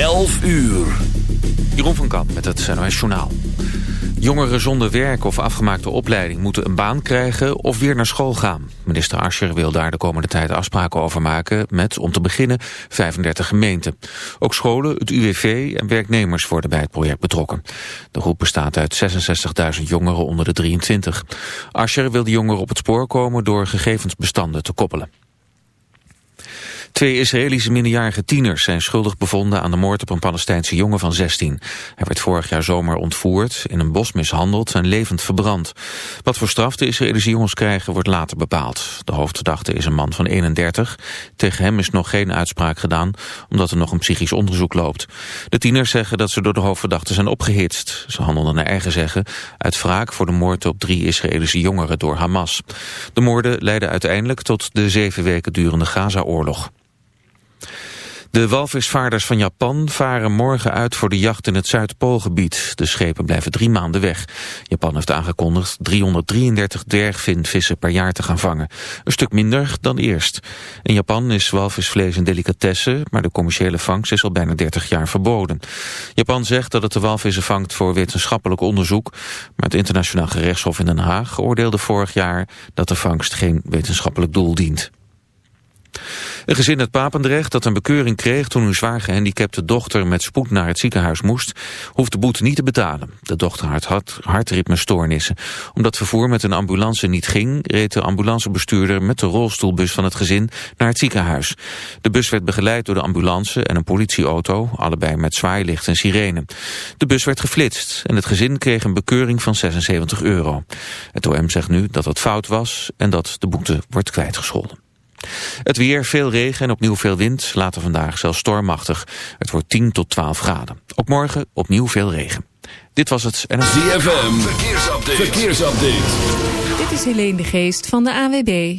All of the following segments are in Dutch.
11 uur. Jeroen van Kamp met het NOS Journaal. Jongeren zonder werk of afgemaakte opleiding moeten een baan krijgen of weer naar school gaan. Minister Ascher wil daar de komende tijd afspraken over maken met, om te beginnen, 35 gemeenten. Ook scholen, het UWV en werknemers worden bij het project betrokken. De groep bestaat uit 66.000 jongeren onder de 23. Ascher wil de jongeren op het spoor komen door gegevensbestanden te koppelen. Twee Israëlische minderjarige tieners zijn schuldig bevonden aan de moord op een Palestijnse jongen van 16. Hij werd vorig jaar zomer ontvoerd, in een bos mishandeld en levend verbrand. Wat voor straf de Israëlische jongens krijgen wordt later bepaald. De hoofdverdachte is een man van 31. Tegen hem is nog geen uitspraak gedaan, omdat er nog een psychisch onderzoek loopt. De tieners zeggen dat ze door de hoofdverdachte zijn opgehitst. Ze handelden naar eigen zeggen uit wraak voor de moord op drie Israëlische jongeren door Hamas. De moorden leidden uiteindelijk tot de zeven weken durende Gaza-oorlog. De walvisvaarders van Japan varen morgen uit voor de jacht in het Zuidpoolgebied. De schepen blijven drie maanden weg. Japan heeft aangekondigd 333 dwergvinvissen per jaar te gaan vangen. Een stuk minder dan eerst. In Japan is walvisvlees een delicatesse, maar de commerciële vangst is al bijna 30 jaar verboden. Japan zegt dat het de walvissen vangt voor wetenschappelijk onderzoek, maar het internationaal gerechtshof in Den Haag oordeelde vorig jaar dat de vangst geen wetenschappelijk doel dient. Een gezin uit Papendrecht dat een bekeuring kreeg toen hun zwaar gehandicapte dochter met spoed naar het ziekenhuis moest, hoeft de boete niet te betalen. De dochter had hartritmestoornissen. Omdat vervoer met een ambulance niet ging, reed de ambulancebestuurder met de rolstoelbus van het gezin naar het ziekenhuis. De bus werd begeleid door de ambulance en een politieauto, allebei met zwaailicht en sirene. De bus werd geflitst en het gezin kreeg een bekeuring van 76 euro. Het OM zegt nu dat het fout was en dat de boete wordt kwijtgescholden. Het weer, veel regen en opnieuw veel wind. Later vandaag zelfs stormachtig. Het wordt 10 tot 12 graden. Ook morgen opnieuw veel regen. Dit was het en ZFM, verkeersupdate. verkeersupdate. Dit is Helene de Geest van de AWB.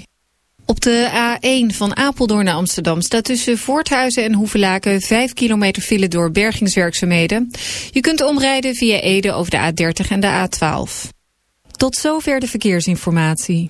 Op de A1 van Apeldoorn naar Amsterdam staat tussen Voorthuizen en Hoevelaken 5 kilometer file door bergingswerkzaamheden. Je kunt omrijden via Ede over de A30 en de A12. Tot zover de verkeersinformatie.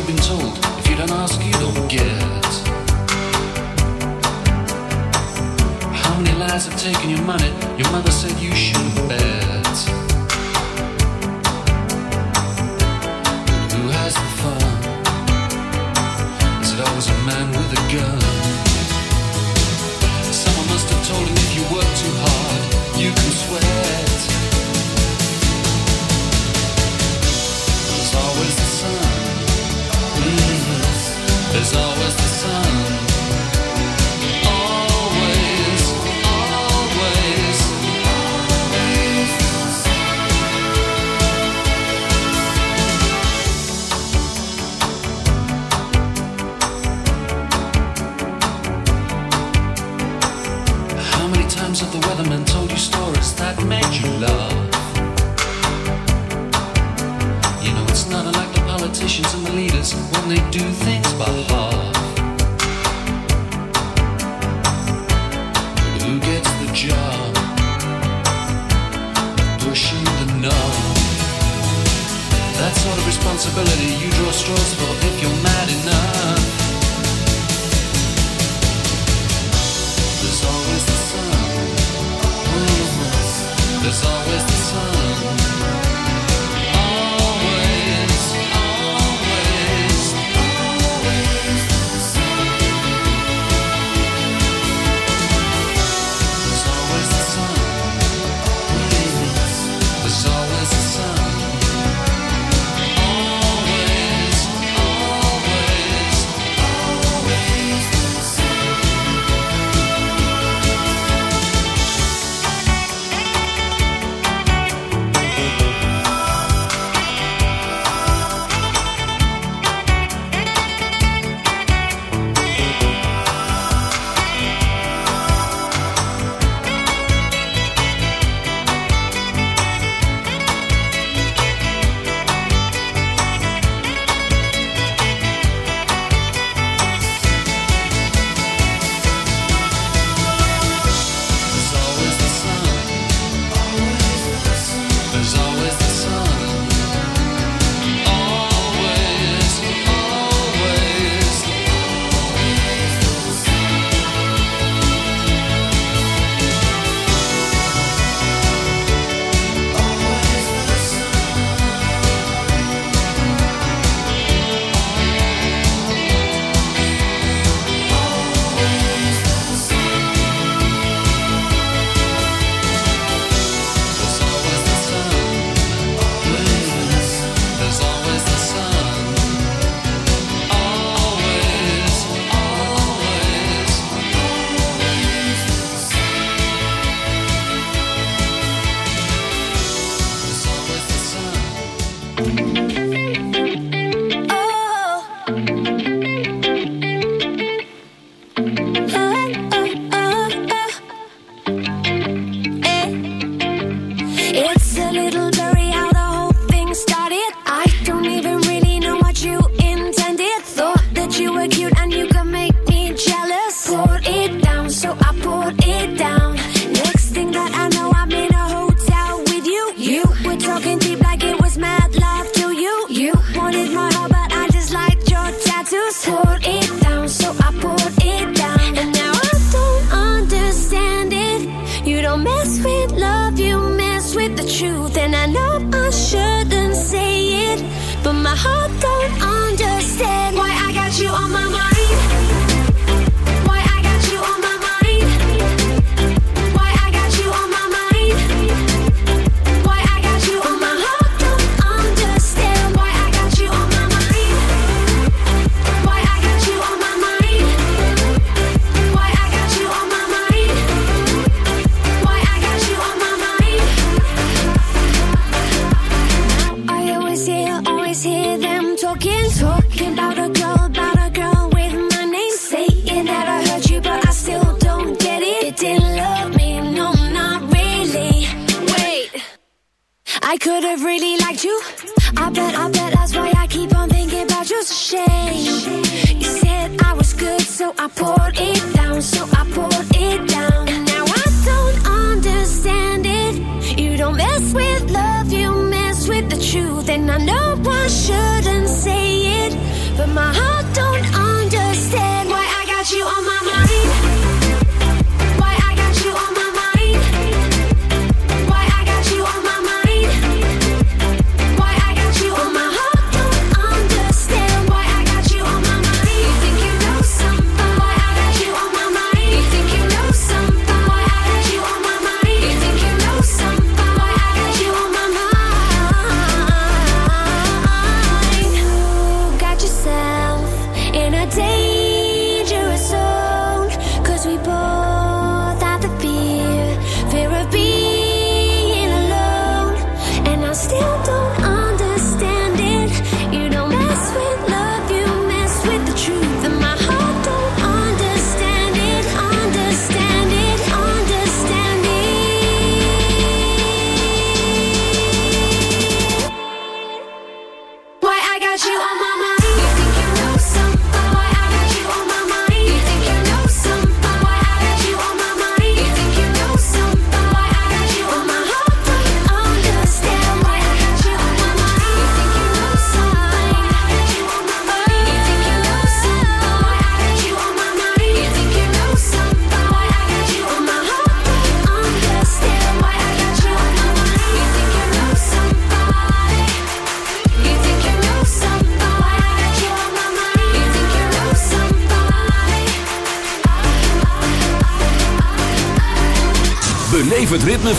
you've been told. If you don't ask, you don't get. How many lies have taken your money? Your mother said you shouldn't bet. Who has the fun? Is it always a man with a gun? always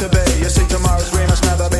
today. You see tomorrow's dream, Must never be.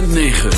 9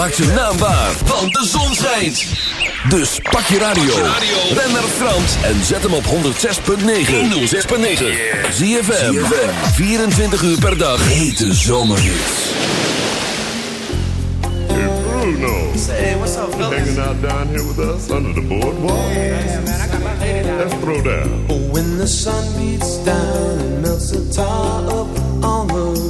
Maak zijn naam waar, want de zon schijnt. Dus pak je radio. Ben naar Frans en zet hem op 106.9. 106.9. Zie je 24 uur per dag. Hete zomer. Hey Bruno. Say, what's up, fellas? Hanging out down here with us under the boardwalk. Oh, yeah, man, I got my lady down. Let's throw down. When the sun beats down and melts the tar up on the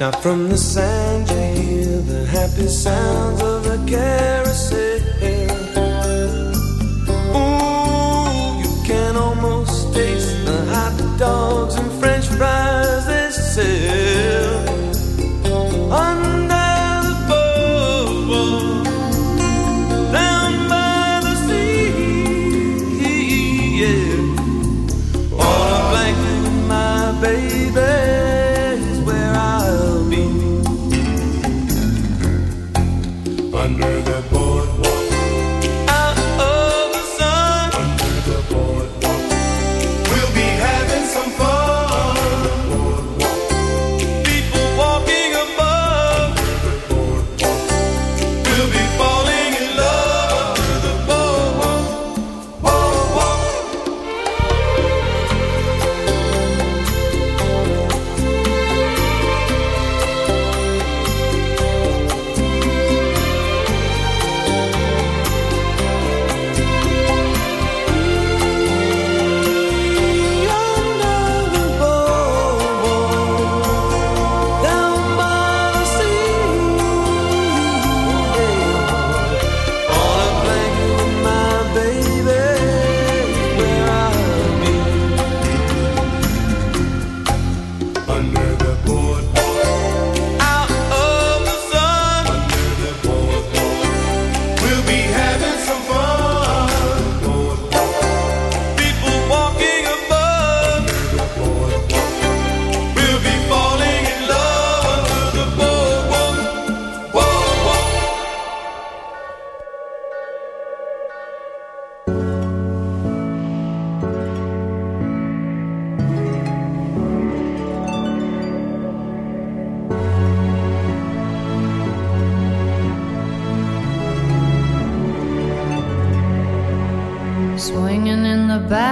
Now from the sand you hear the happy sounds of the carousel.